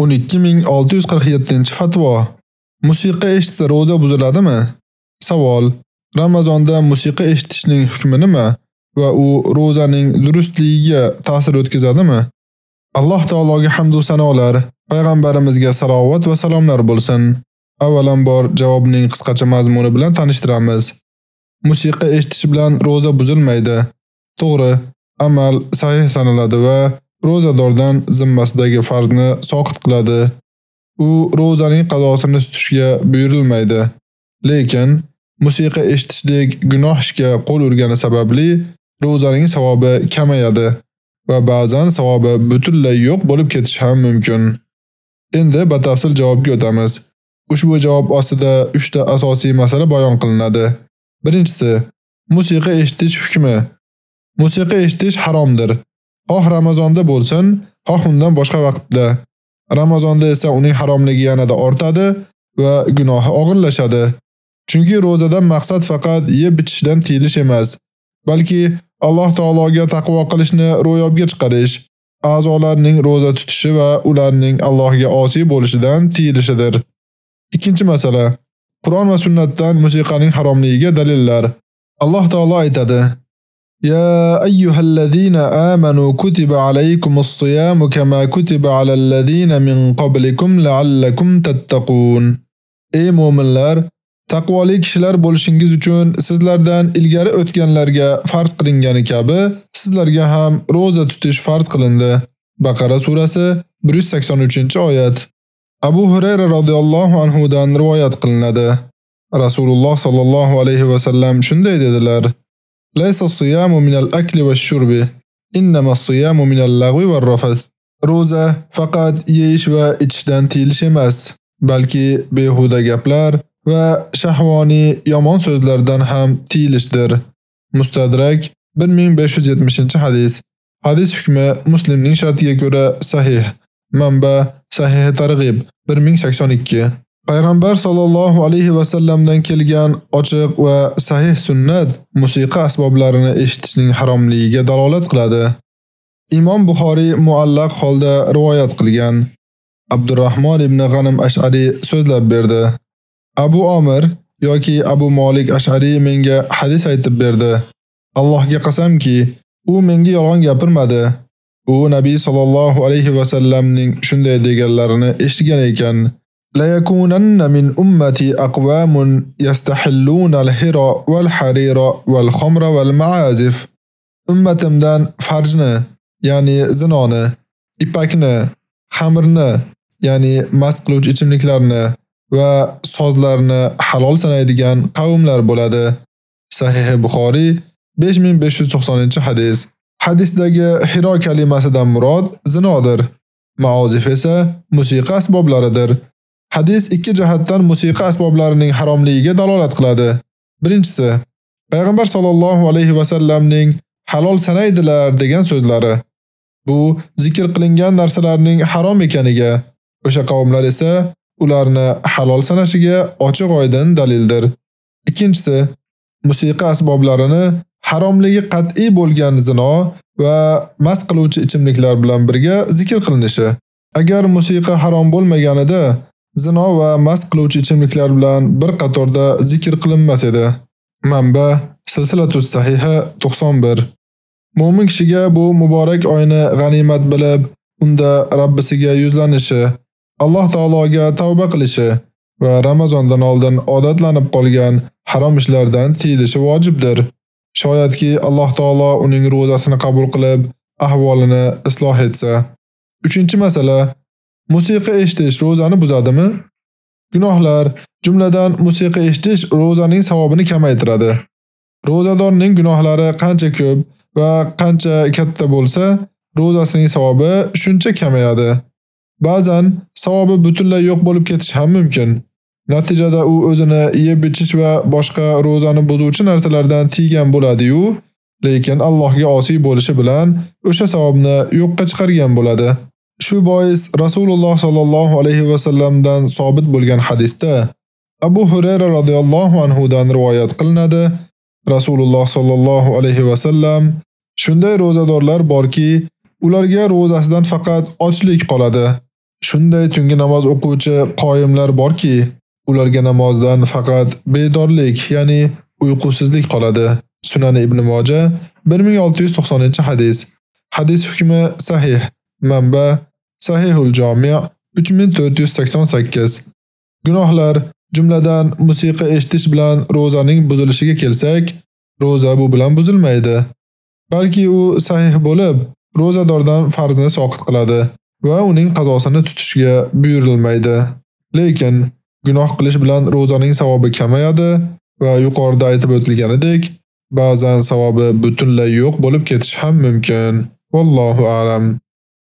12647-fatvo. Musiqa eshitsa roza buziladimi? Savol: Ramazonda musiqa eshitishning hukmi nima va u rozaning durustligiga ta'sir o'tkazadimi? Alloh taologa hamd va sanolar, payg'ambarimizga salovat va salomlar bo'lsin. Avvalambor javobning qisqacha mazmuni bilan tanishtiramiz. Musiqa eshitish bilan roza buzilmaydi. To'g'ri, amal sahih sanaladi va rozadordan zimmasidagi farzni soqit qiladi. U rozaning qazosini tutishga buyurilmaydi. Lekin musiqa eshitishlik gunoh ishga qo'l urgani sababli rozaning savobi kamayadi va ba'zan savobi butunlay yo'q bo'lib ketishi ham mumkin. Endi batafsil javobga o'tamiz. Ushbu javob ostida 3 ta asosiy masala bayon qilinadi. Birinchisi, musiqa eshitish hukmi. Musiqa eshitish haromdir. Xoh Ramazonda bo'lsin, xoh undan boshqa vaqtda. Ramazonda esa uning haromligi yanada ortadi va gunohi og'irlashadi. Chunki rozadan maqsad faqat yeb ichishdan tiyilish emas, balki Alloh taologa taqvo qilishni ro'yobga chiqarish, a'zolarning roza tutishi va ularning Allohga osiy bo'lishidan tiyilishidir. Ikkinchi masala: Qur'on va sunnatdan musiqaning haromligiga dalillar. Alloh taolo aytadi: يا أيها الذين آمنوا كتب عليكم الصيام كما كتب على الذين من قبلكم لعلكم تتقون Ey mu'minlar, taqvoli kishilar bo'lishingiz uchun sizlardan ilgari o'tganlarga farz qilingani kabi, sizlarga ham roza tutish farz qilindi. Baqara surasi 183-oyat. Abu Hurayra radhiyallohu anhu dan rivoyat qilinadi. Rasululloh sallallohu alayhi va sallam shunday dedilar: ليس الصيام من الأكل والشرب إنما الصيام من اللغو والرفث Roza faqat yeyish va ichishdan tiyilish emas, balki behuda gaplar va shahvoniy yomon so'zlardan ham tiyilishdir. Mustadrak 1570-hadis. Hadis hukmi Muslimning shartiga ko'ra sahih. Manba Sahih Targ'ib 1082. Payg'ambar sallallohu alayhi va sallamdan kelgan ochiq va sahih sunnat musiqa asboblarini eshitishning haromligiga dalolat qiladi. Imom Buxoriy muallaq holda rivoyat qilgan. Abdurrahmon ibn G'anim Ash'ari so'zlab berdi. Abu Omir yoki Abu Malik Ash'ari menga hadis aytib berdi. Allohga qasamki, u menga yolg'on gapirmadi. U Nabiy sallallohu alayhi va sallamning shunday deganlarini eshitgan ekan. لا يكونن من أمتي أقوام يستحلون الهرى والحرير والخمر والمعازف ummatimdan farjni, ya'ni zinoni, ipakni, xamirni, ya'ni mast qiluvchi ichimliklarni va sozlarni halol sanaydigan qavmlar bo'ladi. Sahih Buxoriy 5590-hadis. Hadisdagi hiro kalimasidan murod zinodir. Maozif esa musiqa asboblaridir. Hadis ikki jihatdan musiqa asboblarining haromligiga dalolat qiladi. Birinchisi, Payg'ambar sollallohu alayhi va sallamning halol sanaydilar degan so'zlari. Bu zikr qilingan narsalarning harom ekaniga, o'sha qavmlar esa ularni halol sanashiga ochiq-oydin dalildir. Ikkinchisi, musiqa asboblarini haromligi qat'iy bo'lgan zino va mast qiluvchi ichimliklar bilan birga zikr qilinishi. Agar musiqa harom bo'lmaganida zino va mast qiluvchi ichimliklar bilan bir qatorda zikr qilinmas edi. Manba: Silsilatus sahiha 91. Mo'min kishiga bu muborak oyni g'animat bilib, unda Rabbisiga yuzlanishi, Alloh taologa tavba qilishi va Ramazondan oldin odatlanib qolgan harom ishlardan tiyilishi vojibdir. Shoyatki Alloh taolo uning ro'zasini qabul qilib, ahvolini isloh etsa. 3-masala Musiqa eshitish ro'zani buzadimi? Gunohlar, jumladan musiqa eshitish ro'zaning savobini kamaytiradi. Ro'zadorning gunohlari qancha ko'p va qancha katta bo'lsa, ro'zasining savobi shuncha kamayadi. Ba'zan savobi butunlay yo'q bo'lib ketishi ham mumkin. Natijada u o'zini yeb ichish va boshqa ro'zani buzuvchi narsalardan tiygan bo'ladi-yu, lekin Allohga osiy bo'lishi bilan o'sha savobni yo'qqa chiqargan bo'ladi. Shu bois Rasululloh sallallohu alayhi va sallamdan sobit bo'lgan hadisda Abu Hurayra radhiyallohu anhu dan rivoyat qilinadi. Rasululloh sallallohu alayhi va sallam shunday ro'zadorlar borki, ularga ro'zasidan faqat ochlik qoladi. Shunday tungi namoz o'quvchi qoyimlar borki, ularga namozdan faqat bedorlik, ya'ni uyqusizlik qoladi. Sunan Ibn Moja 1690-hadis. Hadis hukmi sahih. Manba Sahihul Jami' 3488. Gunohlar, jumladan musiqa eshitish bilan ro'zaning buzilishiga kelsak, ro'za bu bilan buzilmaydi. Balki u sahih bo'lib, ro'zadordan farzni soqit qiladi va uning qazosini tutishga buyurilmaydi. Lekin gunoh qilish bilan ro'zaning savobi kamayadi va yuqorida aytib o'tilganidek, ba'zan savobi butunlay yo'q bo'lib ketishi ham mumkin. Vallohu a'lam.